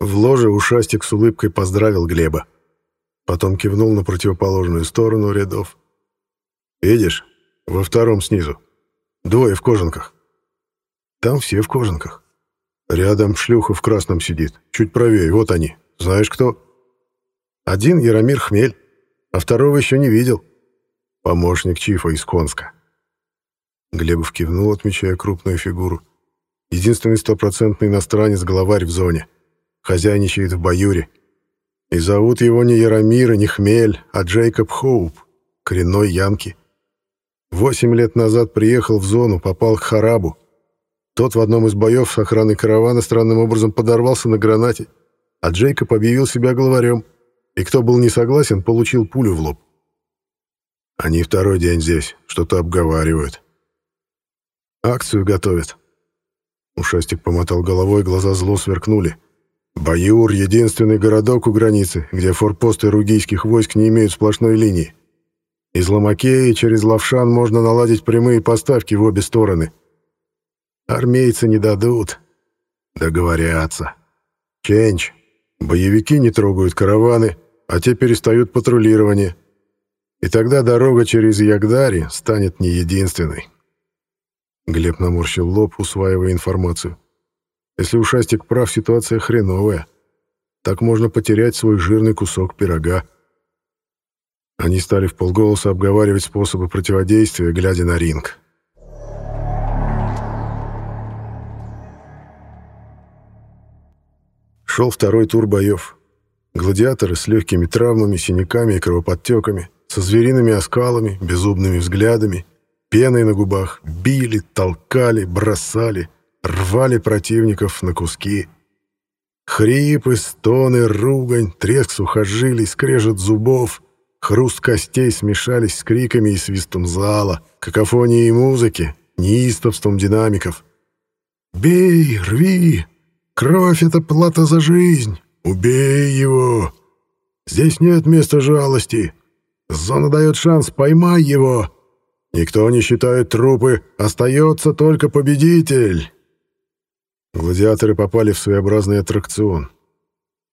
В ложе ушастик с улыбкой поздравил Глеба. Потом кивнул на противоположную сторону рядов. «Видишь, во втором снизу. Двое в кожанках. Там все в кожанках. Рядом шлюха в красном сидит. Чуть правее, вот они. Знаешь кто? Один Яромир Хмель, а второго еще не видел. Помощник Чифа из Конска. Глебов кивнул, отмечая крупную фигуру. Единственный стопроцентный иностранец-главарь в зоне. Хозяйничает в Баюре. И зовут его не Яромир и не Хмель, а Джейкоб Хоуп, коренной янки. Восемь лет назад приехал в зону, попал к Харабу. Тот в одном из боев с охраной каравана странным образом подорвался на гранате, а Джейкоб объявил себя главарем, и кто был не согласен, получил пулю в лоб. Они второй день здесь, что-то обговаривают. Акцию готовят. Ушастик помотал головой, глаза зло сверкнули. Баюр — единственный городок у границы, где форпосты ругийских войск не имеют сплошной линии. Из Ломакеи через Лавшан можно наладить прямые поставки в обе стороны. Армейцы не дадут. Договорятся. Ченч. Боевики не трогают караваны, а те перестают патрулирование. И тогда дорога через Ягдари станет не единственной. Глеб наморщил лоб, усваивая информацию. Если ушастик прав, ситуация хреновая. Так можно потерять свой жирный кусок пирога. Они стали в полголоса обговаривать способы противодействия, глядя на ринг. Шел второй тур боев. Гладиаторы с легкими травмами, синяками и кровоподтеками, со звериными оскалами, безумными взглядами, пеной на губах, били, толкали, бросали, рвали противников на куски. Хрипы, стоны, ругань, треск сухожилий, скрежет зубов, хруст костей смешались с криками и свистом зала, какофонией музыки, неистовством динамиков. «Бей, рви! Кровь — это плата за жизнь! Убей его! Здесь нет места жалости! Зона дает шанс, поймай его! Никто не считает трупы, остается только победитель!» Гладиаторы попали в своеобразный аттракцион.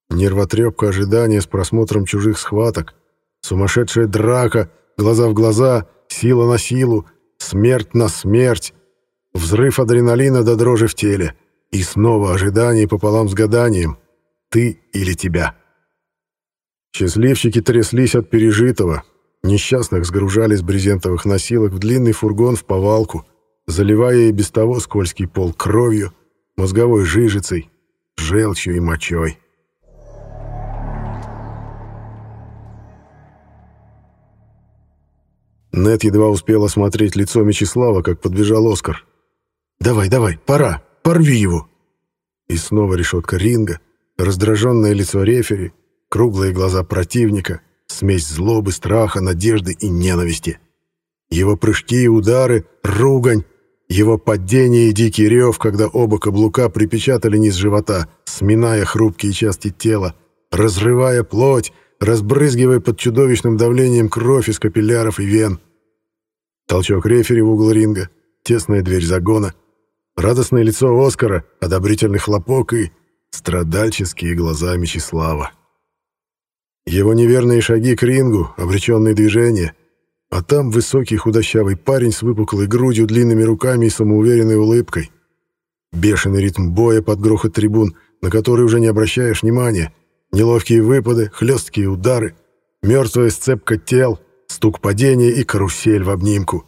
Нервотрепка ожидания с просмотром чужих схваток, сумасшедшая драка, глаза в глаза, сила на силу, смерть на смерть, взрыв адреналина до дрожи в теле и снова ожидание пополам с гаданием «ты или тебя». Счастливчики тряслись от пережитого, несчастных сгружали с брезентовых носилок в длинный фургон в повалку, заливая и без того скользкий пол кровью, мозговой жижицей, желчью и мочой. Нет едва успел осмотреть лицо Мечислава, как подбежал Оскар. «Давай, давай, пора, порви его!» И снова решетка ринга, раздраженное лицо рефери, круглые глаза противника, смесь злобы, страха, надежды и ненависти. Его прыжки и удары, ругань, его падение и дикий рев, когда оба каблука припечатали низ живота, сминая хрупкие части тела, разрывая плоть, разбрызгивая под чудовищным давлением кровь из капилляров и вен. Толчок рефери в угол ринга, тесная дверь загона, радостное лицо Оскара, одобрительный хлопок и страдальческие глаза Мечислава. Его неверные шаги к рингу, обреченные движения — а там высокий худощавый парень с выпуклой грудью, длинными руками и самоуверенной улыбкой. Бешеный ритм боя под грохот трибун, на который уже не обращаешь внимания. Неловкие выпады, хлесткие удары, мертвая сцепка тел, стук падения и карусель в обнимку.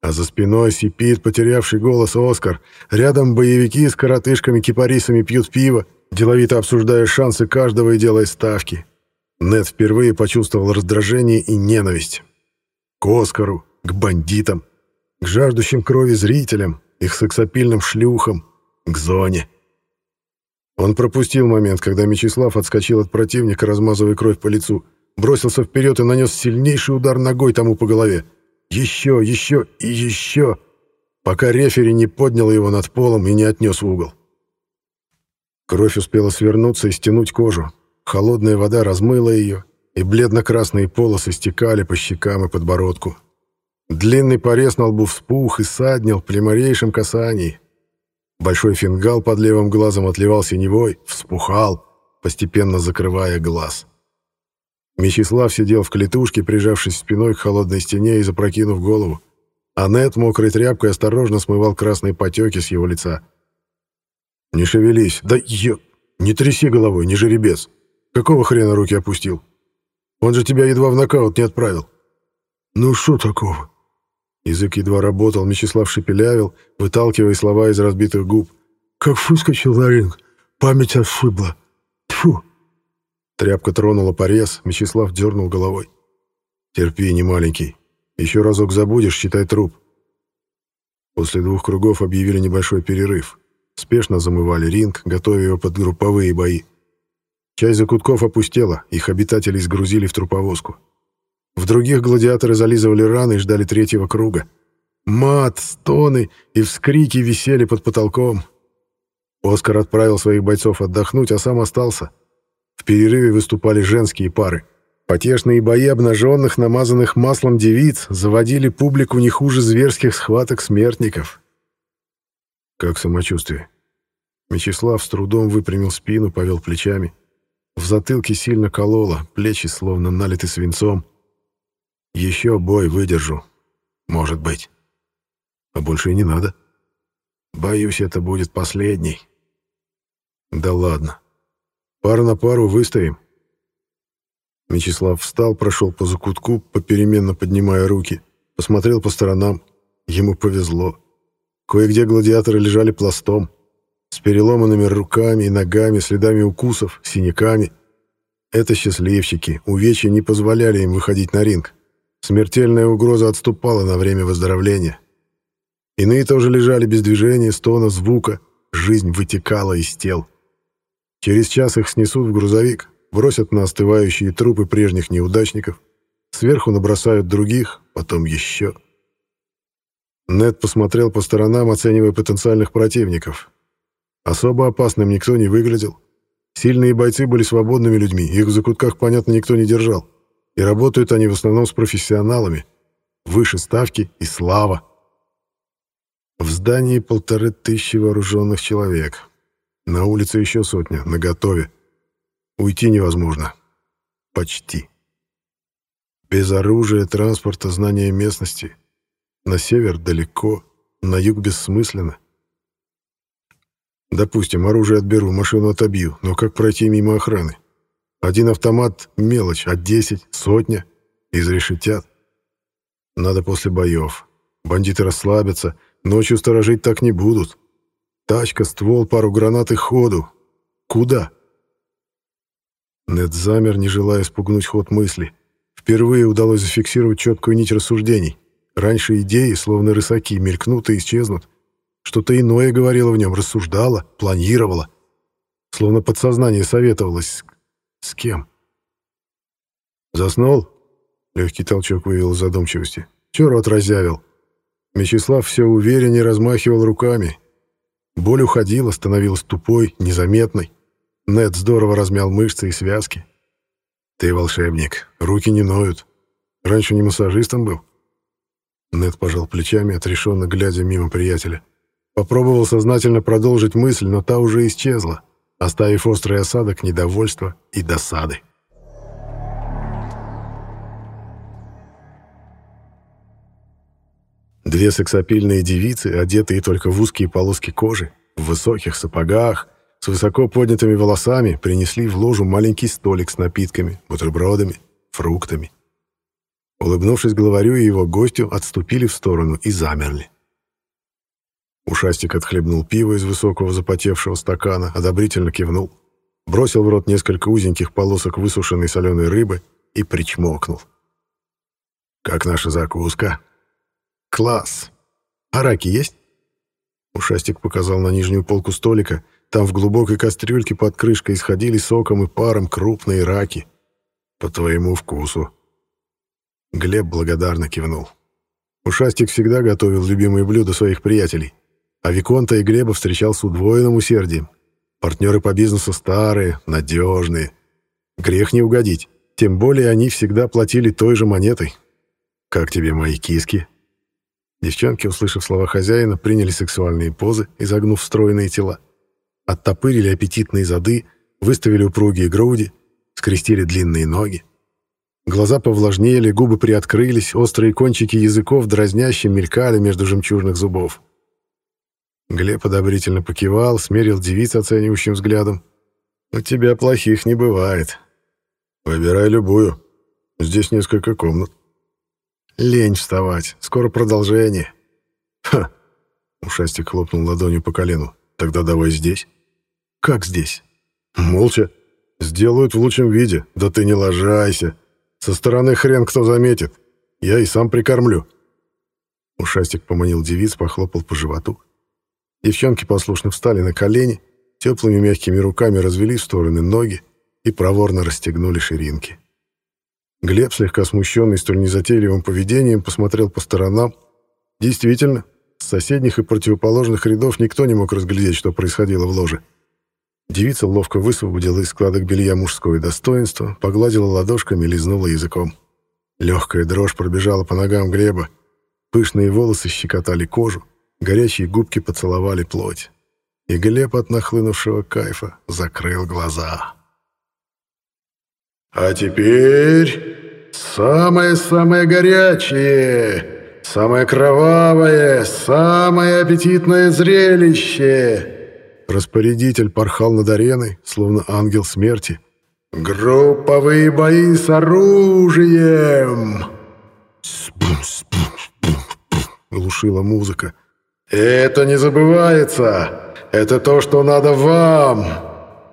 А за спиной сипит потерявший голос Оскар. Рядом боевики с коротышками-кипарисами пьют пиво, деловито обсуждая шансы каждого и делая ставки. Нед впервые почувствовал раздражение и ненависть к Оскару, к бандитам, к жаждущим крови зрителям, их сексапильным шлюхам, к зоне. Он пропустил момент, когда Мечислав отскочил от противника, размазывая кровь по лицу, бросился вперед и нанес сильнейший удар ногой тому по голове. Еще, еще и еще, пока рефери не поднял его над полом и не отнес в угол. Кровь успела свернуться и стянуть кожу. Холодная вода размыла ее, и бледно-красные полосы стекали по щекам и подбородку. Длинный порез на лбу вспух и саднил при малейшем касании. Большой фингал под левым глазом отливал синевой, вспухал. постепенно закрывая глаз. Мечислав сидел в клетушке, прижавшись спиной к холодной стене и запрокинув голову. А Нет мокрой тряпкой осторожно смывал красные потеки с его лица. «Не шевелись! Да ё... Не тряси головой, не жеребец! Какого хрена руки опустил? Он же тебя едва в нокаут не отправил!» «Ну что такого?» Язык едва работал, Мечислав шепелявил, выталкивая слова из разбитых губ. «Как выскочил на ринг, память отшибла. Тьфу!» Тряпка тронула порез, Мечислав дернул головой. «Терпи, не маленький. Еще разок забудешь, считай труп». После двух кругов объявили небольшой перерыв. Спешно замывали ринг, готовя его под групповые бои. Часть закутков опустела, их обитатели сгрузили в труповозку. В других гладиаторы зализывали раны и ждали третьего круга. Мат, стоны и вскрики висели под потолком. Оскар отправил своих бойцов отдохнуть, а сам остался. В перерыве выступали женские пары. Потешные бои обнаженных, намазанных маслом девиц заводили публику не хуже зверских схваток смертников. Как самочувствие? Мечислав с трудом выпрямил спину, повел плечами. В затылке сильно кололо, плечи словно налиты свинцом. Еще бой выдержу. Может быть. А больше и не надо. Боюсь, это будет последний. Да ладно. Пару на пару выстоим. Мечислав встал, прошел по закутку, попеременно поднимая руки. Посмотрел по сторонам. Ему повезло. Кое-где гладиаторы лежали пластом. С переломанными руками и ногами, следами укусов, синяками. Это счастливчики. Увечья не позволяли им выходить на ринг. Смертельная угроза отступала на время выздоровления. Иные тоже лежали без движения, стона, звука. Жизнь вытекала из тел. Через час их снесут в грузовик, бросят на остывающие трупы прежних неудачников, сверху набросают других, потом еще. Нед посмотрел по сторонам, оценивая потенциальных противников. Особо опасным никто не выглядел. Сильные бойцы были свободными людьми, их в закутках, понятно, никто не держал. И работают они в основном с профессионалами. Выше ставки и слава. В здании полторы тысячи вооруженных человек. На улице еще сотня, наготове. Уйти невозможно. Почти. Без оружия, транспорта, знания местности. На север далеко, на юг бессмысленно. Допустим, оружие отберу, машину отобью, но как пройти мимо охраны? Один автомат — мелочь, а десять, сотня — изрешетят. Надо после боев. Бандиты расслабятся, ночью сторожить так не будут. Тачка, ствол, пару гранат и ходу. Куда? Нед замер, не желая спугнуть ход мысли. Впервые удалось зафиксировать четкую нить рассуждений. Раньше идеи, словно рысаки, мелькнут и исчезнут. Что-то иное говорило в нем, рассуждало, планировало. Словно подсознание советовалось с кем? Заснул? Легкий толчок вывел из задумчивости. Чё рот разъявил? Мечислав все увереннее размахивал руками. Боль уходила, становилась тупой, незаметной. Нед здорово размял мышцы и связки. «Ты волшебник, руки не ноют. Раньше не массажистом был?» Нед пожал плечами, отрешенно глядя мимо приятеля. Попробовал сознательно продолжить мысль, но та уже исчезла оставив острый осадок недовольства и досады. Две сексапильные девицы, одетые только в узкие полоски кожи, в высоких сапогах, с высоко поднятыми волосами, принесли в ложу маленький столик с напитками, бутербродами, фруктами. Улыбнувшись главарю и его гостю, отступили в сторону и замерли. Ушастик отхлебнул пиво из высокого запотевшего стакана, одобрительно кивнул, бросил в рот несколько узеньких полосок высушенной соленой рыбы и причмокнул. «Как наша закуска?» «Класс! А раки есть?» Ушастик показал на нижнюю полку столика. Там в глубокой кастрюльке под крышкой исходили соком и паром крупные раки. «По твоему вкусу». Глеб благодарно кивнул. Ушастик всегда готовил любимые блюда своих приятелей. А Виконта и Глеба встречал с удвоенным усердием. Партнеры по бизнесу старые, надежные. Грех не угодить. Тем более они всегда платили той же монетой. «Как тебе мои киски?» Девчонки, услышав слова хозяина, приняли сексуальные позы, изогнув стройные тела. Оттопырили аппетитные зады, выставили упругие груди, скрестили длинные ноги. Глаза повлажнели, губы приоткрылись, острые кончики языков дразняще мелькали между жемчужных зубов. Глеб одобрительно покивал, смерил девиц оценивающим взглядом. «У тебя плохих не бывает. Выбирай любую. Здесь несколько комнат». «Лень вставать. Скоро продолжение». «Ха!» — ушастик хлопнул ладонью по колену. «Тогда давай здесь». «Как здесь?» «Молча. Сделают в лучшем виде. Да ты не ложайся. Со стороны хрен кто заметит. Я и сам прикормлю». Ушастик поманил девиц, похлопал по животу. Девчонки послушно встали на колени, теплыми мягкими руками развели в стороны ноги и проворно расстегнули ширинки. Глеб, слегка смущенный столь незатейливым поведением, посмотрел по сторонам. Действительно, с соседних и противоположных рядов никто не мог разглядеть, что происходило в ложе. Девица ловко высвободила из складок белья мужское достоинство, погладила ладошками и лизнула языком. Легкая дрожь пробежала по ногам Глеба. Пышные волосы щекотали кожу, горячие губки поцеловали плоть. И Глеб от нахлынувшего кайфа закрыл глаза. «А теперь самое-самое горячее, самое кровавое, самое аппетитное зрелище!» Распорядитель порхал над ареной, словно ангел смерти. «Групповые бои с оружием!» Глушила музыка. «Это не забывается! Это то, что надо вам!»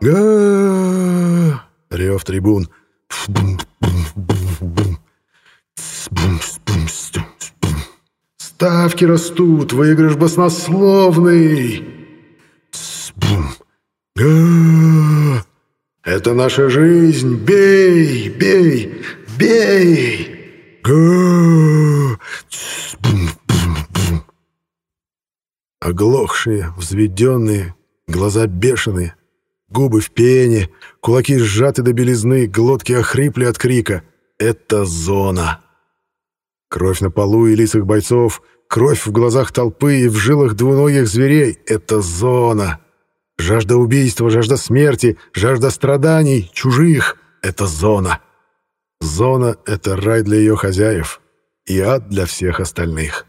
га Рев трибун. «Ставки растут, выигрыш баснословный!» Га! Это наша жизнь! Бей! Бей! Бей! Га! Оглохшие, взведенные, глаза бешеные, губы в пене, кулаки сжаты до белизны, глотки охрипли от крика. Это зона. Кровь на полу и лицах бойцов, кровь в глазах толпы и в жилах двуногих зверей. Это зона. Жажда убийства, жажда смерти, жажда страданий, чужих — это зона. Зона — это рай для ее хозяев и ад для всех остальных.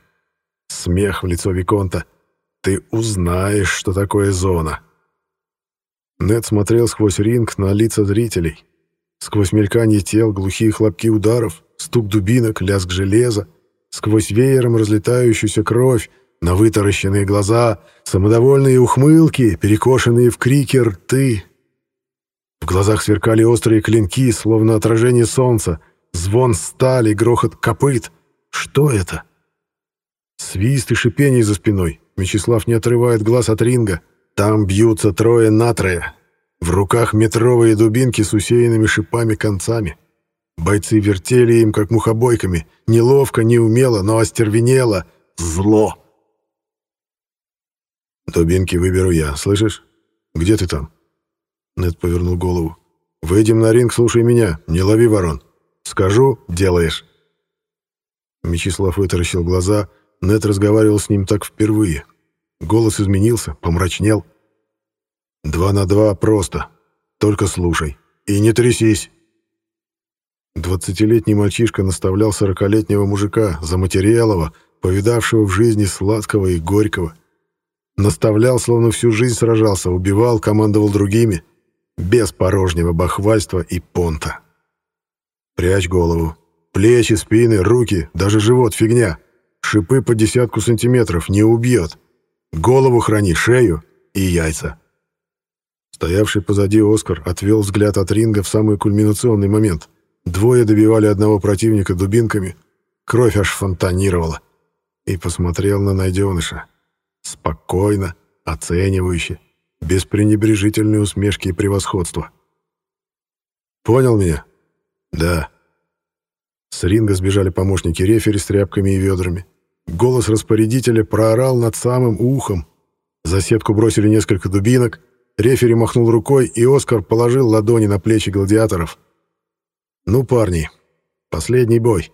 Смех в лицо Виконта. Ты узнаешь, что такое зона. Нед смотрел сквозь ринг на лица зрителей. Сквозь мелькание тел, глухие хлопки ударов, стук дубинок, лязг железа, сквозь веером разлетающуюся кровь, на вытаращенные глаза, самодовольные ухмылки, перекошенные в крики рты. В глазах сверкали острые клинки, словно отражение солнца, звон стали, грохот копыт. Что это? Свист и шипение за спиной. Мечислав не отрывает глаз от ринга. Там бьются трое на трое. В руках метровые дубинки с усеянными шипами концами. Бойцы вертели им, как мухобойками. Неловко, неумело, но остервенело. Зло. «Дубинки выберу я, слышишь? Где ты там?» Нед повернул голову. «Выйдем на ринг, слушай меня, не лови ворон. Скажу — делаешь». Мечислав вытаращил глаза. Нед разговаривал с ним так впервые. Голос изменился, помрачнел. «Два на два просто. Только слушай. И не трясись». Двадцатилетний мальчишка наставлял сорокалетнего мужика, заматерелого, повидавшего в жизни сладкого и горького. Наставлял, словно всю жизнь сражался, убивал, командовал другими. Без порожнего бахвальства и понта. Прячь голову. Плечи, спины, руки, даже живот — фигня. Шипы по десятку сантиметров не убьет. Голову храни, шею и яйца. Стоявший позади Оскар отвел взгляд от ринга в самый кульминационный момент. Двое добивали одного противника дубинками. Кровь аж фонтанировала. И посмотрел на найденыша. Спокойно, оценивающе, без пренебрежительной усмешки и превосходства. «Понял меня?» «Да». С ринга сбежали помощники рефери с тряпками и ведрами. Голос распорядителя проорал над самым ухом. За сетку бросили несколько дубинок, рефери махнул рукой, и Оскар положил ладони на плечи гладиаторов. «Ну, парни, последний бой.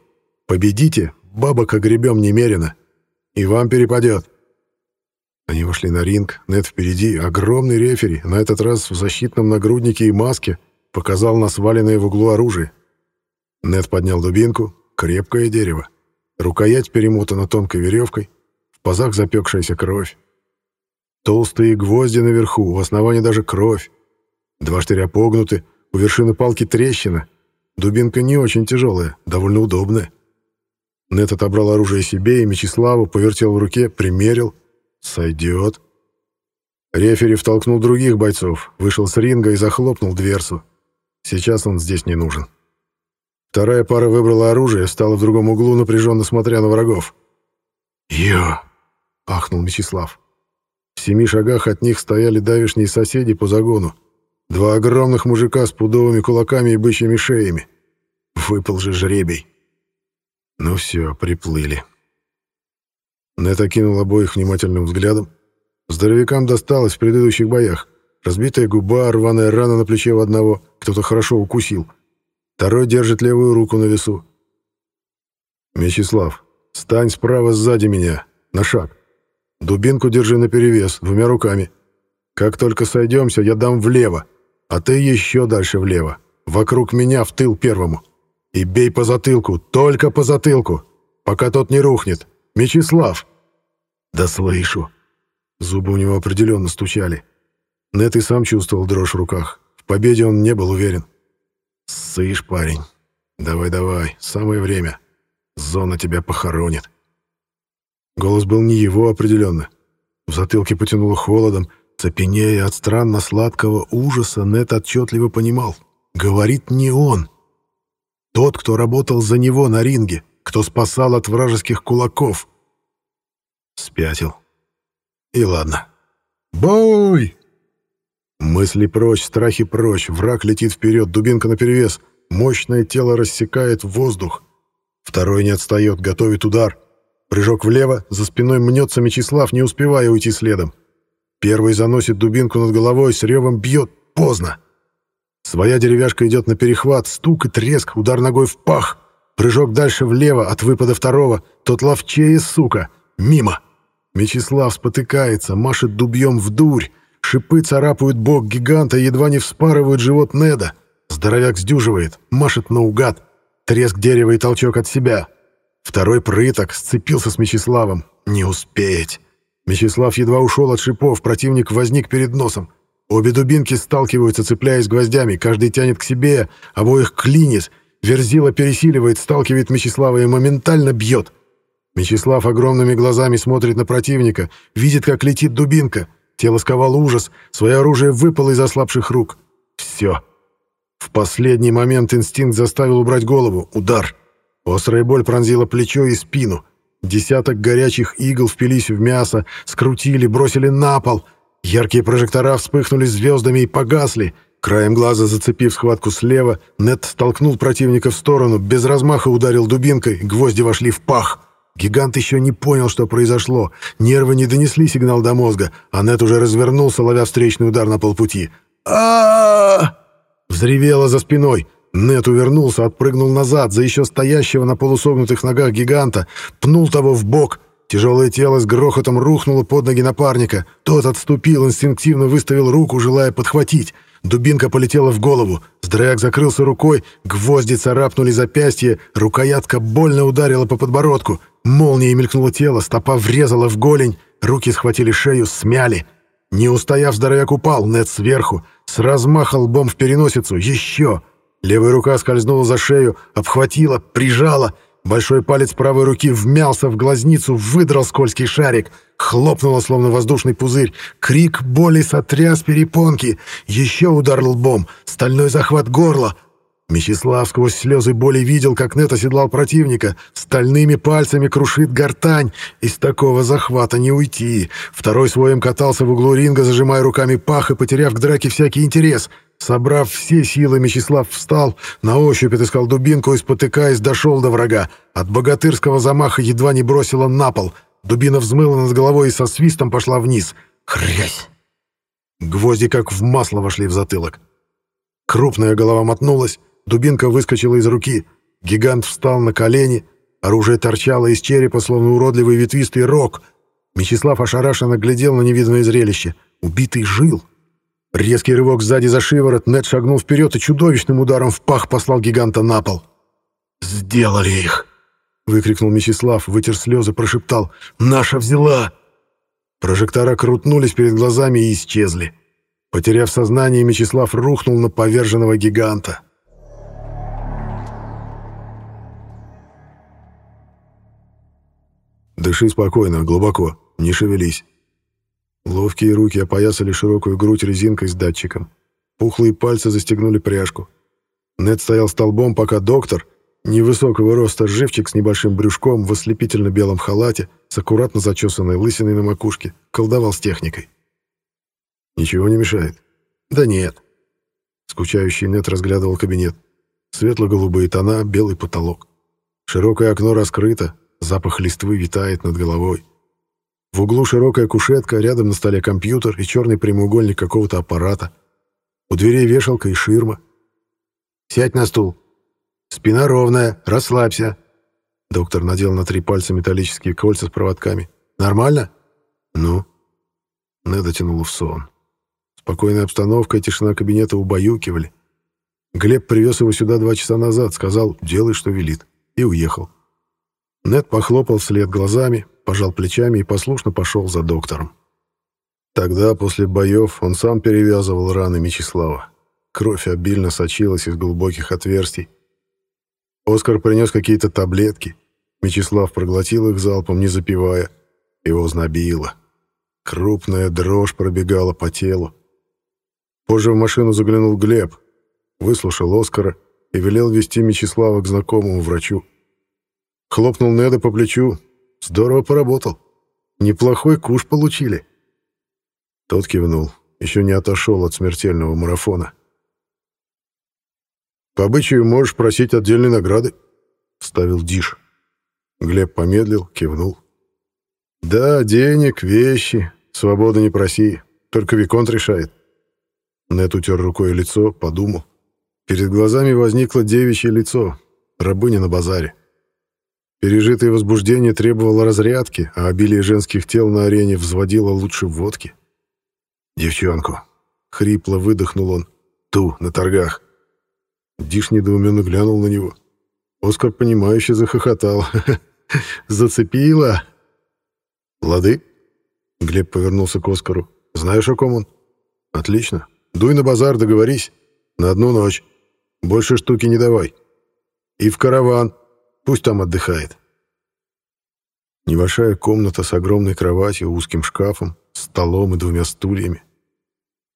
Победите, бабок огребем немерено. И вам перепадет». Они вошли на ринг, Нед впереди, огромный рефери, на этот раз в защитном нагруднике и маске, показал на сваленное в углу оружие. Нед поднял дубинку, крепкое дерево. Рукоять перемотана тонкой веревкой, в пазах запекшаяся кровь. Толстые гвозди наверху, у основания даже кровь. Два штыря погнуты, у вершины палки трещина. Дубинка не очень тяжелая, довольно удобная. Нет отобрал оружие себе и Мечиславу, повертел в руке, примерил. Сойдет. Рефери втолкнул других бойцов, вышел с ринга и захлопнул дверцу. Сейчас он здесь не нужен. Вторая пара выбрала оружие, стала в другом углу, напряженно смотря на врагов. «Ё!» — ахнул Мечислав. В семи шагах от них стояли давишние соседи по загону. Два огромных мужика с пудовыми кулаками и бычьими шеями. Выпал же жребий. Ну все, приплыли. Нет окинул обоих внимательным взглядом. Здоровякам досталось в предыдущих боях. Разбитая губа, рваная рана на плече у одного, кто-то хорошо укусил. Второй держит левую руку на весу. «Мечислав, стань справа сзади меня, на шаг. Дубинку держи наперевес, двумя руками. Как только сойдемся, я дам влево, а ты еще дальше влево, вокруг меня в тыл первому. И бей по затылку, только по затылку, пока тот не рухнет. Мечислав!» «Да слышу!» Зубы у него определенно стучали. Нет и сам чувствовал дрожь в руках. В победе он не был уверен. «Сышь, парень. Давай-давай, самое время. Зона тебя похоронит». Голос был не его определенно. В затылке потянуло холодом. Цепенея от странно-сладкого ужаса, Нет отчетливо понимал. Говорит не он. Тот, кто работал за него на ринге, кто спасал от вражеских кулаков. Спятил. И ладно. «Бой!» Мысли прочь, страхи прочь, враг летит вперед, дубинка наперевес, мощное тело рассекает воздух. Второй не отстает, готовит удар. Прыжок влево, за спиной мнется Мечислав, не успевая уйти следом. Первый заносит дубинку над головой, с ревом бьет, поздно. Своя деревяшка идет на перехват, стук и треск, удар ногой в пах. Прыжок дальше влево, от выпада второго, тот ловчее, сука, мимо. Мечислав спотыкается, машет дубьем в дурь, Шипы царапают бок гиганта едва не вспарывают живот Неда. Здоровяк сдюживает, машет наугад. Треск дерева и толчок от себя. Второй прыток сцепился с Мечиславом. Не успеть. Мечислав едва ушел от шипов, противник возник перед носом. Обе дубинки сталкиваются, цепляясь гвоздями, каждый тянет к себе, обоих клинит. Верзила пересиливает, сталкивает Мечислава и моментально бьет. Мечислав огромными глазами смотрит на противника, видит, как летит дубинка. Тело сковал ужас, свое оружие выпало из ослабших рук. Все. В последний момент инстинкт заставил убрать голову. Удар. Острая боль пронзила плечо и спину. Десяток горячих игл впились в мясо, скрутили, бросили на пол. Яркие прожектора вспыхнули звездами и погасли. Краем глаза зацепив схватку слева, Нет столкнул противника в сторону, без размаха ударил дубинкой, гвозди вошли в пах. Гигант еще не понял, что произошло. Нервы не донесли сигнал до мозга, а Нет уже развернулся, ловя встречный удар на полпути. а Взревело за спиной. Нет увернулся, отпрыгнул назад за еще стоящего на полусогнутых ногах гиганта, пнул того в бок. Тяжелое тело с грохотом рухнуло под ноги напарника. Тот отступил, инстинктивно выставил руку, желая подхватить. Дубинка полетела в голову. Здоровяк закрылся рукой, гвозди царапнули запястье, рукоятка больно ударила по подбородку. Молнией мелькнуло тело, стопа врезала в голень, руки схватили шею, смяли. Не устояв, здоровяк упал, Нед сверху, с размаха лбом в переносицу, еще. Левая рука скользнула за шею, обхватила, прижала — Большой палец правой руки вмялся в глазницу, выдрал скользкий шарик. Хлопнуло, словно воздушный пузырь. Крик боли сотряс перепонки. Еще удар лбом. Стальной захват горла. Мечислав сквозь слезы боли видел, как Нет оседлал противника. Стальными пальцами крушит гортань. Из такого захвата не уйти. Второй своим катался в углу ринга, зажимая руками пах и потеряв к драке всякий интерес — Собрав все силы, Мечислав встал, на ощупь отыскал дубинку и, спотыкаясь, дошел до врага. От богатырского замаха едва не бросила на пол. Дубина взмыла над головой и со свистом пошла вниз. Хрясь! Гвозди как в масло вошли в затылок. Крупная голова мотнулась, дубинка выскочила из руки. Гигант встал на колени, оружие торчало из черепа, словно уродливый ветвистый рог. Мечислав ошарашенно глядел на невиданное зрелище. Убитый жил. Резкий рывок сзади за шиворот, Нед шагнул вперед и чудовищным ударом в пах послал гиганта на пол. «Сделали их!» — выкрикнул Мечислав, вытер слезы, прошептал. «Наша взяла!» Прожектора крутнулись перед глазами и исчезли. Потеряв сознание, Мечислав рухнул на поверженного гиганта. «Дыши спокойно, глубоко, не шевелись». Ловкие руки опоясали широкую грудь резинкой с датчиком. Пухлые пальцы застегнули пряжку. Нед стоял столбом, пока доктор, невысокого роста живчик с небольшим брюшком в ослепительно-белом халате, с аккуратно зачесанной лысиной на макушке, колдовал с техникой. «Ничего не мешает?» «Да нет». Скучающий Нед разглядывал кабинет. Светло-голубые тона, белый потолок. Широкое окно раскрыто, запах листвы витает над головой. В углу широкая кушетка, рядом на столе компьютер и черный прямоугольник какого-то аппарата. У дверей вешалка и ширма. «Сядь на стул. Спина ровная, расслабься». Доктор надел на три пальца металлические кольца с проводками. «Нормально?» «Ну?» Неда тянула в сон. Спокойная обстановка и тишина кабинета убаюкивали. Глеб привез его сюда два часа назад, сказал «делай, что велит», и уехал. Нед похлопал вслед глазами, пожал плечами и послушно пошел за доктором. Тогда, после боев, он сам перевязывал раны Мечислава. Кровь обильно сочилась из глубоких отверстий. Оскар принес какие-то таблетки. Мечислав проглотил их залпом, не запивая. Его знобило. Крупная дрожь пробегала по телу. Позже в машину заглянул Глеб, выслушал Оскара и велел вести Мечислава к знакомому врачу. Хлопнул Неда по плечу, Здорово поработал. Неплохой куш получили. Тот кивнул. Еще не отошел от смертельного марафона. «По обычаю можешь просить отдельной награды», — вставил Диш. Глеб помедлил, кивнул. «Да, денег, вещи, свободы не проси, только Виконт решает». Нет утер рукой лицо, подумал. Перед глазами возникло девичье лицо, рабыня на базаре. Пережитое возбуждение требовало разрядки, а обилие женских тел на арене взводило лучше водки. «Девчонку!» — хрипло выдохнул он. «Ту, на торгах!» Диш недоуменно глянул на него. Оскар, понимающе захохотал. «Зацепила!» «Лады?» Глеб повернулся к Оскару. «Знаешь, о ком он?» «Отлично. Дуй на базар, договорись. На одну ночь. Больше штуки не давай. И в караван. Пусть там отдыхает. Небольшая комната с огромной кроватью, узким шкафом, столом и двумя стульями.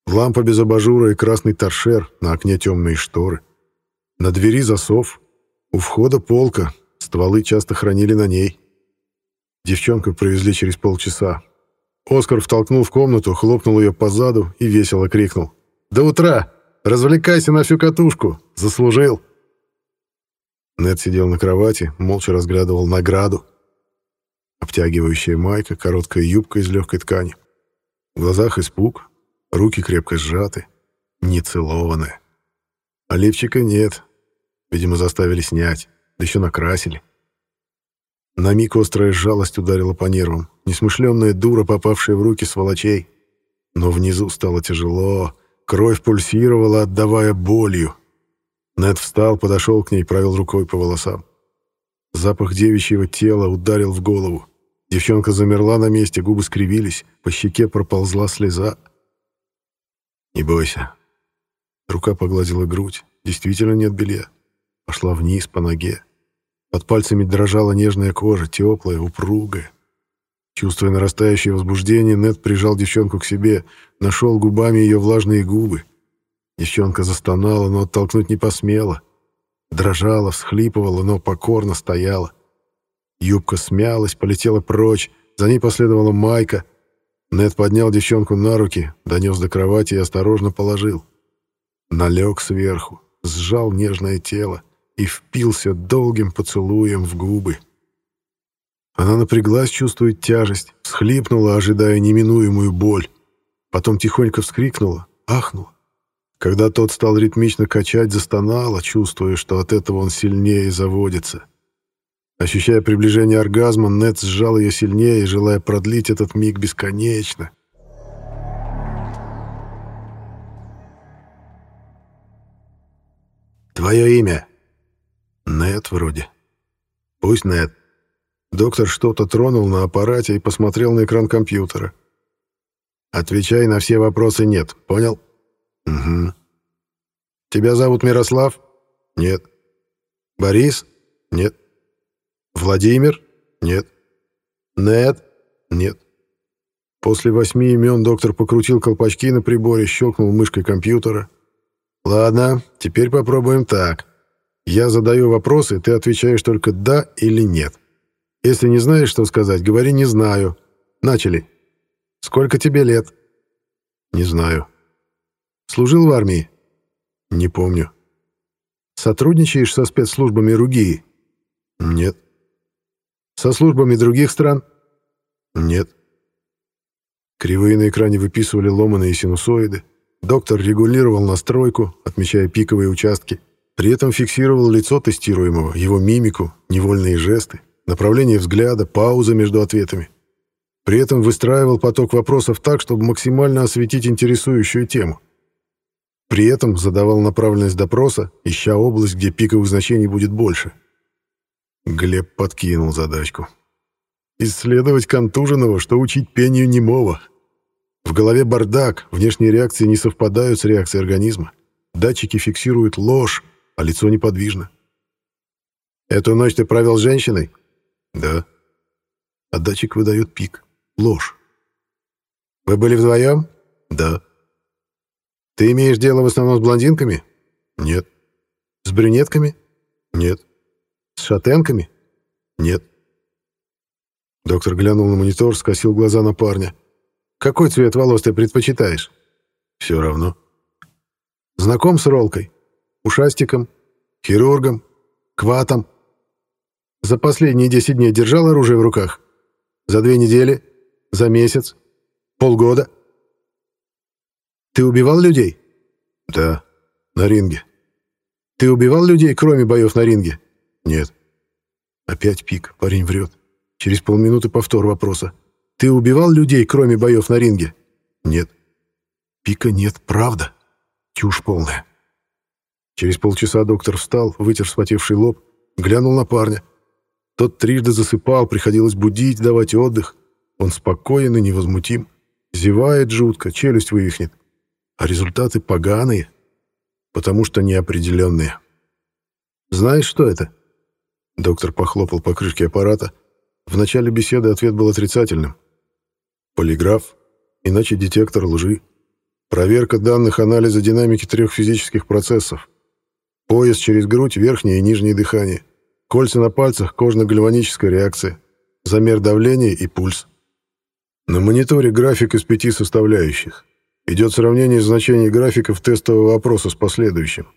Лампа без абажура и красный торшер, на окне темные шторы. На двери засов. У входа полка, стволы часто хранили на ней. Девчонку привезли через полчаса. Оскар втолкнул в комнату, хлопнул ее по заду и весело крикнул. «До утра! Развлекайся на всю катушку! Заслужил!» Нед сидел на кровати, молча разглядывал награду. Обтягивающая майка, короткая юбка из легкой ткани. В глазах испуг, руки крепко сжаты, нецелованная. А лифчика нет. Видимо, заставили снять, да еще накрасили. На миг острая жалость ударила по нервам. Несмышленная дура, попавшая в руки сволочей. Но внизу стало тяжело, кровь пульсировала, отдавая болью. Нед встал, подошел к ней, провел рукой по волосам. Запах девичьего тела ударил в голову. Девчонка замерла на месте, губы скривились, по щеке проползла слеза. «Не бойся». Рука погладила грудь. Действительно нет белья. Пошла вниз по ноге. Под пальцами дрожала нежная кожа, теплая, упругая. Чувствуя нарастающее возбуждение, Нед прижал девчонку к себе, нашел губами ее влажные губы. Девчонка застонала, но оттолкнуть не посмела. Дрожала, всхлипывала, но покорно стояла. Юбка смялась, полетела прочь, за ней последовала майка. Нед поднял девчонку на руки, донес до кровати и осторожно положил. Налег сверху, сжал нежное тело и впился долгим поцелуем в губы. Она напряглась, чувствуя тяжесть, всхлипнула, ожидая неминуемую боль. Потом тихонько вскрикнула, ахнула. Когда тот стал ритмично качать, застонала, чувствуя, что от этого он сильнее заводится. Ощущая приближение оргазма, Нед сжал ее сильнее, желая продлить этот миг бесконечно. «Твое имя?» «Нед вроде». «Пусть Нед». Доктор что-то тронул на аппарате и посмотрел на экран компьютера. «Отвечай на все вопросы «нет», понял?» «Угу». «Тебя зовут Мирослав?» «Нет». «Борис?» «Нет». «Владимир?» «Нет». «Нед?» «Нет». После восьми имен доктор покрутил колпачки на приборе, щелкнул мышкой компьютера. «Ладно, теперь попробуем так. Я задаю вопросы, ты отвечаешь только «да» или «нет». Если не знаешь, что сказать, говори «не знаю». Начали. Сколько тебе лет? Не знаю. Служил в армии? Не помню. Сотрудничаешь со спецслужбами Ругии? Нет. Со службами других стран? Нет. Кривые на экране выписывали ломаные синусоиды. Доктор регулировал настройку, отмечая пиковые участки. При этом фиксировал лицо тестируемого, его мимику, невольные жесты, направление взгляда, паузы между ответами. При этом выстраивал поток вопросов так, чтобы максимально осветить интересующую тему. При этом задавал направленность допроса, ища область, где пиковых значений будет больше. Глеб подкинул задачку. Исследовать контуженного, что учить пению немого. В голове бардак, внешние реакции не совпадают с реакцией организма. Датчики фиксируют ложь, а лицо неподвижно. «Эту ночь ты провел с женщиной?» «Да». А датчик выдает пик. Ложь. «Вы были вдвоем?» «Да». «Ты имеешь дело в основном с блондинками?» «Нет». «С брюнетками?» «Нет». «С шатенками?» «Нет». Доктор глянул на монитор, скосил глаза на парня. «Какой цвет волос ты предпочитаешь?» «Все равно». «Знаком с Ролкой? Ушастиком? Хирургом? Кватом?» «За последние десять дней держал оружие в руках? За две недели? За месяц? Полгода? Ты убивал людей? Да, на ринге. Ты убивал людей, кроме боев на ринге? Нет. Опять пик, парень врет. Через полминуты повтор вопроса. Ты убивал людей, кроме боев на ринге? Нет. Пика нет, правда. Чушь полная. Через полчаса доктор встал, вытер вспотевший лоб, глянул на парня. Тот трижды засыпал, приходилось будить, давать отдых. Он спокоен и невозмутим. Зевает жутко, челюсть вывихнет. А результаты поганые, потому что неопределенные. «Знаешь, что это?» Доктор похлопал по крышке аппарата. В начале беседы ответ был отрицательным. Полиграф, иначе детектор лжи. Проверка данных анализа динамики трех физических процессов. Пояс через грудь, верхнее и нижнее дыхание. Кольца на пальцах, кожно-гальваническая реакция. Замер давления и пульс. На мониторе график из пяти составляющих. Идет сравнение значений графиков тестового вопроса с последующим.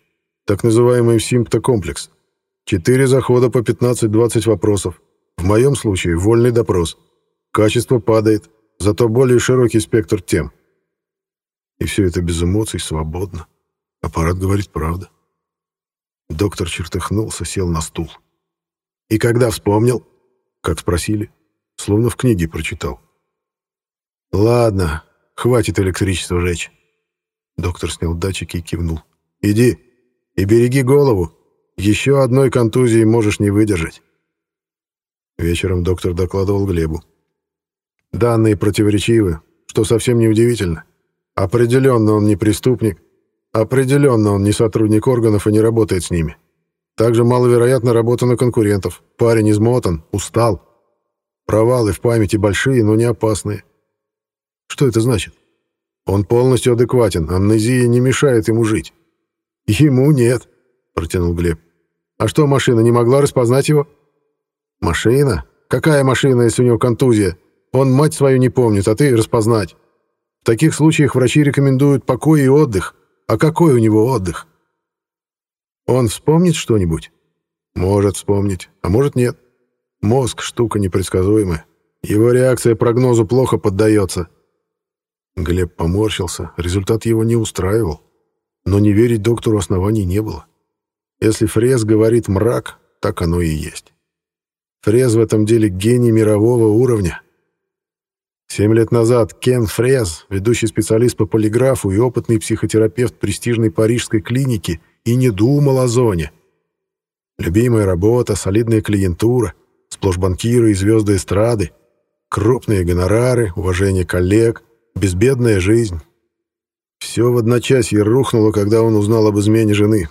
Так называемый симптокомплекс. Четыре захода по 15-20 вопросов. В моем случае вольный допрос. Качество падает, зато более широкий спектр тем. И все это без эмоций, свободно. Аппарат говорит правду. Доктор чертыхнулся, сел на стул. «И когда вспомнил?» «Как спросили?» Словно в книге прочитал. «Ладно, хватит электричество жечь». Доктор снял датчики и кивнул. «Иди и береги голову. Еще одной контузии можешь не выдержать». Вечером доктор докладывал Глебу. «Данные противоречивы, что совсем не удивительно. Определенно он не преступник, определенно он не сотрудник органов и не работает с ними. Также маловероятна работа на конкурентов. Парень измотан, устал. Провалы в памяти большие, но не опасные. Что это значит? Он полностью адекватен, амнезия не мешает ему жить. Ему нет, протянул Глеб. А что, машина не могла распознать его? Машина? Какая машина, если у него контузия? Он мать свою не помнит, а ты распознать. В таких случаях врачи рекомендуют покой и отдых. А какой у него отдых? Он вспомнит что-нибудь? Может вспомнить, а может нет. Мозг — штука непредсказуемая. Его реакция прогнозу плохо поддается. Глеб поморщился, результат его не устраивал. Но не верить доктору оснований не было. Если Фрес говорит «мрак», так оно и есть. Фрез в этом деле гений мирового уровня. Семь лет назад Кен Фрез, ведущий специалист по полиграфу и опытный психотерапевт престижной парижской клиники, и не думал о зоне. Любимая работа, солидная клиентура, сплошь банкиры и звезды эстрады, крупные гонорары, уважение коллег, безбедная жизнь. Все в одночасье рухнуло, когда он узнал об измене жены.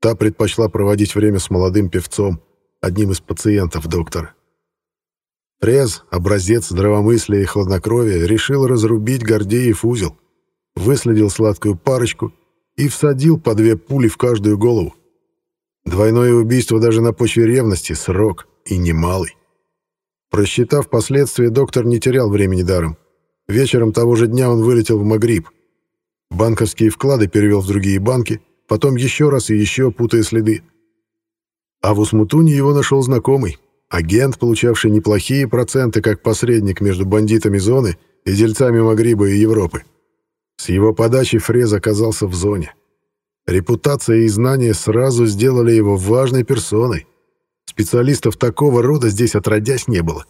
Та предпочла проводить время с молодым певцом, одним из пациентов доктора. Фрез, образец здравомыслия и хладнокровия, решил разрубить Гордеев узел, выследил сладкую парочку и всадил по две пули в каждую голову. Двойное убийство даже на почве ревности — срок, и немалый. Просчитав последствия, доктор не терял времени даром. Вечером того же дня он вылетел в Магриб. Банковские вклады перевел в другие банки, потом еще раз и еще, путая следы. А в Усмутуне его нашел знакомый, агент, получавший неплохие проценты как посредник между бандитами зоны и дельцами Магриба и Европы. С его подачи Фрез оказался в зоне. Репутация и знания сразу сделали его важной персоной. Специалистов такого рода здесь отродясь не было.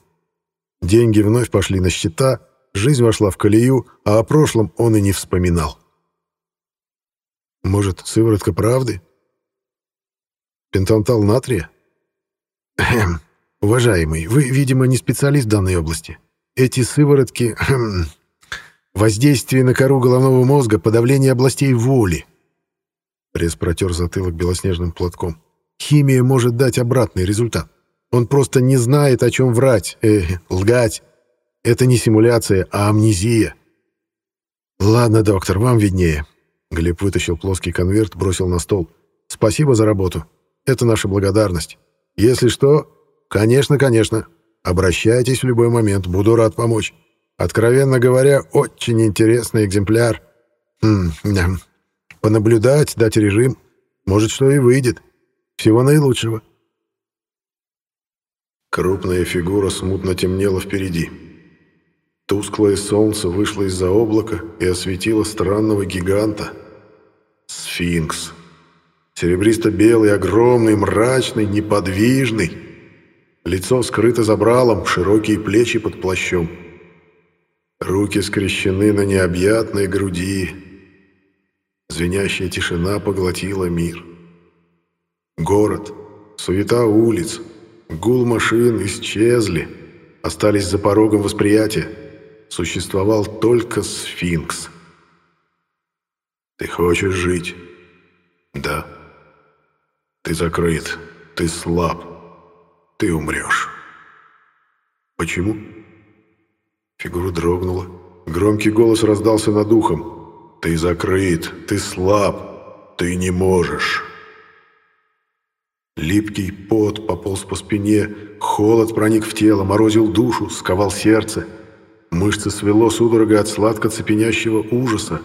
Деньги вновь пошли на счета, жизнь вошла в колею, а о прошлом он и не вспоминал. Может, сыворотка правды? Пентантал натрия? Хм, уважаемый, вы, видимо, не специалист в данной области. Эти сыворотки... Хм, воздействие на кору головного мозга, подавление областей воли. Пресс протер затылок белоснежным платком. Химия может дать обратный результат. Он просто не знает, о чем врать, э, лгать. Это не симуляция, а амнезия. Ладно, доктор, вам виднее. Глеб вытащил плоский конверт, бросил на стол. Спасибо за работу. Это наша благодарность. Если что, конечно, конечно. Обращайтесь в любой момент, буду рад помочь. Откровенно говоря, очень интересный экземпляр. Хм, Понаблюдать, дать режим. Может, что и выйдет. Всего наилучшего. Крупная фигура смутно темнела впереди. Тусклое солнце вышло из-за облака и осветило странного гиганта. Сфинкс. Серебристо-белый, огромный, мрачный, неподвижный. Лицо скрыто забралом, широкие плечи под плащом. Руки скрещены на необъятной груди. Звенящая тишина поглотила мир. Город, суета улиц, гул машин исчезли, остались за порогом восприятия. Существовал только сфинкс. «Ты хочешь жить?» «Да». «Ты закрыт, ты слаб, ты умрешь». «Почему?» Фигура дрогнула. Громкий голос раздался над ухом. Ты закрыт, ты слаб, ты не можешь. Липкий пот пополз по спине, холод проник в тело, морозил душу, сковал сердце. Мышцы свело судорога от сладко цепенящего ужаса.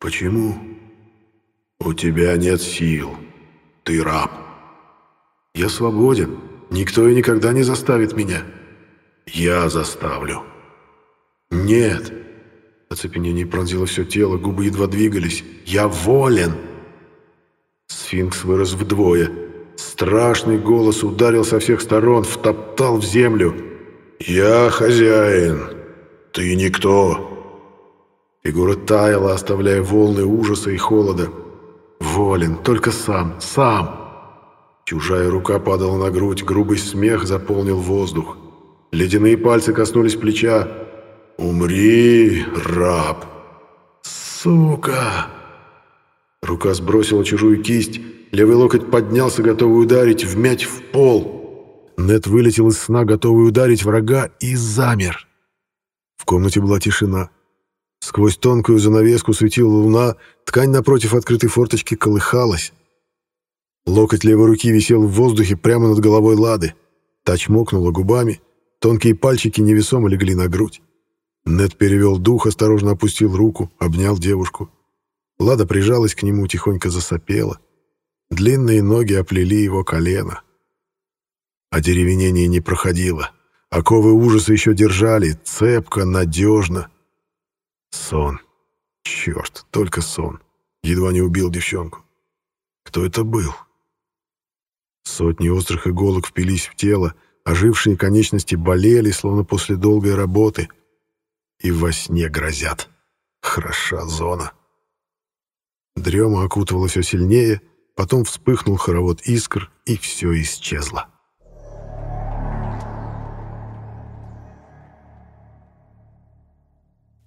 Почему? У тебя нет сил. Ты раб. Я свободен. Никто и никогда не заставит меня. Я заставлю. Нет. Оцепенение пронзило все тело, губы едва двигались. «Я волен!» Сфинкс вырос вдвое. Страшный голос ударил со всех сторон, втоптал в землю. «Я хозяин! Ты никто!» Фигура таяла, оставляя волны ужаса и холода. «Волен, только сам, сам!» Чужая рука падала на грудь, грубый смех заполнил воздух. Ледяные пальцы коснулись плеча, «Умри, раб!» «Сука!» Рука сбросила чужую кисть, левый локоть поднялся, готовый ударить, вмять в пол. Нет вылетел из сна, готовый ударить врага, и замер. В комнате была тишина. Сквозь тонкую занавеску светила луна, ткань напротив открытой форточки колыхалась. Локоть левой руки висел в воздухе прямо над головой Лады. Та чмокнула губами, тонкие пальчики невесомо легли на грудь. Нед перевел дух, осторожно опустил руку, обнял девушку. Лада прижалась к нему, тихонько засопела. Длинные ноги оплели его колено. Одеревенение не проходило. Оковы ужаса еще держали, цепко, надежно. Сон. Черт, только сон. Едва не убил девчонку. Кто это был? Сотни острых иголок впились в тело, ожившие конечности болели, словно после долгой работы. И во сне грозят. Хороша зона. Дрема окутывала все сильнее, потом вспыхнул хоровод искр, и все исчезло.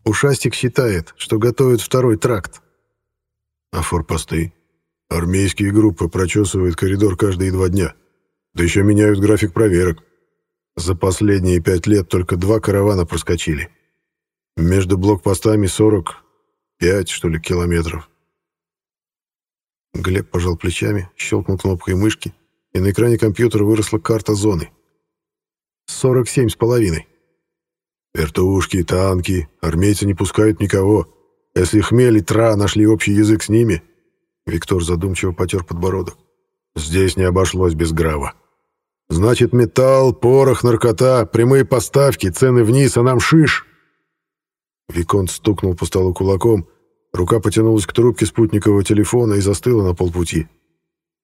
Ушастик считает, что готовит второй тракт. А форпосты? Армейские группы прочесывают коридор каждые два дня. Да еще меняют график проверок. За последние пять лет только два каравана проскочили. Между блокпостами 45, что ли, километров. Глеб пожал плечами, щелкнул кнопкой мышки, и на экране компьютера выросла карта зоны. 47 с половиной. Вертушки, танки, армейцы не пускают никого. Если хмель и тра нашли общий язык с ними, Виктор задумчиво потер подбородок. «Здесь не обошлось без грава. Значит, металл, порох, наркота, прямые поставки, цены вниз, а нам шиш!» Виконт стукнул по столу кулаком, рука потянулась к трубке спутникового телефона и застыла на полпути.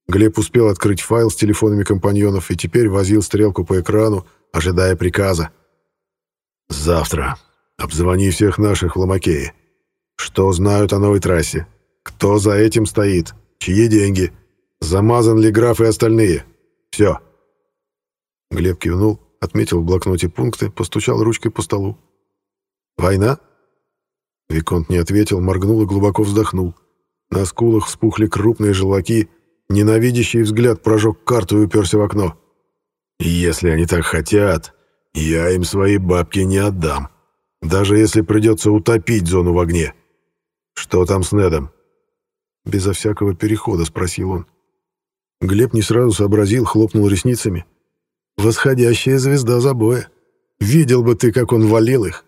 Глеб успел открыть файл с телефонами компаньонов и теперь возил стрелку по экрану, ожидая приказа. «Завтра. Обзвони всех наших в Ломакее. Что знают о новой трассе? Кто за этим стоит? Чьи деньги? Замазан ли граф и остальные? Все. Глеб кивнул, отметил в блокноте пункты, постучал ручкой по столу. «Война?» Виконт не ответил, моргнул и глубоко вздохнул. На скулах вспухли крупные желваки, ненавидящий взгляд прожег карту и уперся в окно. «Если они так хотят, я им свои бабки не отдам, даже если придется утопить зону в огне. Что там с Недом?» Безо всякого перехода спросил он. Глеб не сразу сообразил, хлопнул ресницами. «Восходящая звезда забоя. Видел бы ты, как он валил их».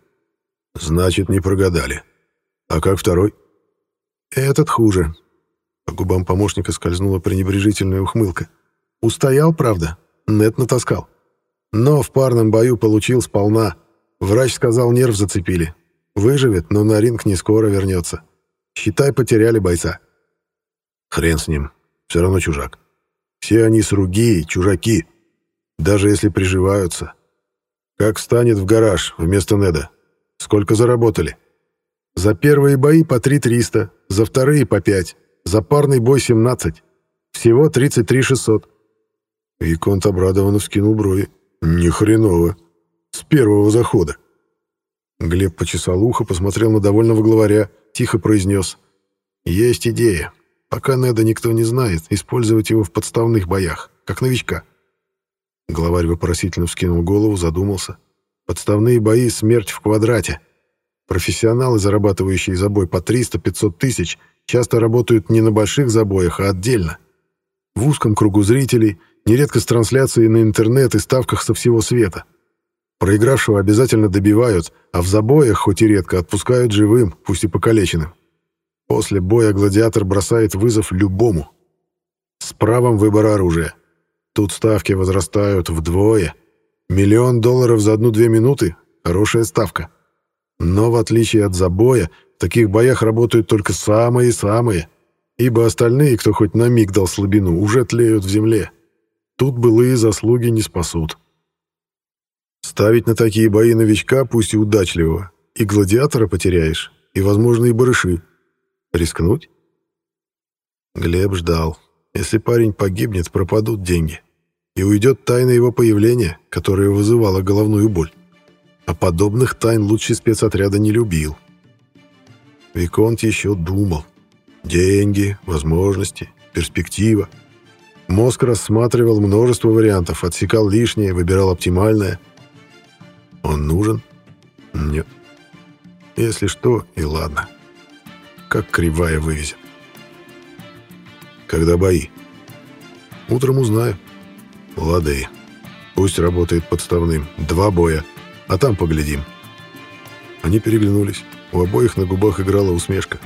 «Значит, не прогадали. А как второй?» «Этот хуже». По губам помощника скользнула пренебрежительная ухмылка. «Устоял, правда? Нет натаскал. Но в парном бою получил сполна. Врач сказал, нерв зацепили. Выживет, но на ринг не скоро вернется. Считай, потеряли бойца». Хрен с ним. Все равно чужак. Все они сруги, чужаки. Даже если приживаются. Как встанет в гараж вместо Неда? Сколько заработали? За первые бои по 3-300, за вторые по 5, за парный бой 17. Всего 33 600. Виконт обрадованно вскинул брови. Ни хреново. С первого захода. Глеб почесал ухо, посмотрел на довольного главаря, тихо произнес. «Есть идея. Пока Неда никто не знает, использовать его в подставных боях, как новичка. Главарь вопросительно вскинул голову, задумался. Подставные бои — смерть в квадрате. Профессионалы, зарабатывающие за бой по 300-500 тысяч, часто работают не на больших забоях, а отдельно. В узком кругу зрителей, нередко с трансляцией на интернет и ставках со всего света. Проигравшего обязательно добивают, а в забоях, хоть и редко, отпускают живым, пусть и покалеченным. После боя гладиатор бросает вызов любому. С правом выбора оружия. Тут ставки возрастают вдвое. Миллион долларов за одну-две минуты — хорошая ставка. Но в отличие от забоя, в таких боях работают только самые-самые, ибо остальные, кто хоть на миг дал слабину, уже тлеют в земле. Тут былые заслуги не спасут. Ставить на такие бои новичка, пусть и удачливого, и гладиатора потеряешь, и, возможно, и барыши. Рискнуть? Глеб ждал. Если парень погибнет, пропадут деньги. И уйдет тайна его появления, которая вызывала головную боль. А подобных тайн лучший спецотряда не любил. Виконт еще думал. Деньги, возможности, перспектива. Мозг рассматривал множество вариантов, отсекал лишнее, выбирал оптимальное. Он нужен? Нет. Если что, и ладно как кривая вывезет. Когда бои? Утром узнаю. Лады. Пусть работает подставным. Два боя. А там поглядим. Они переглянулись. У обоих на губах играла усмешка.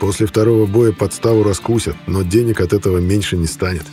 После второго боя подставу раскусят, но денег от этого меньше не станет.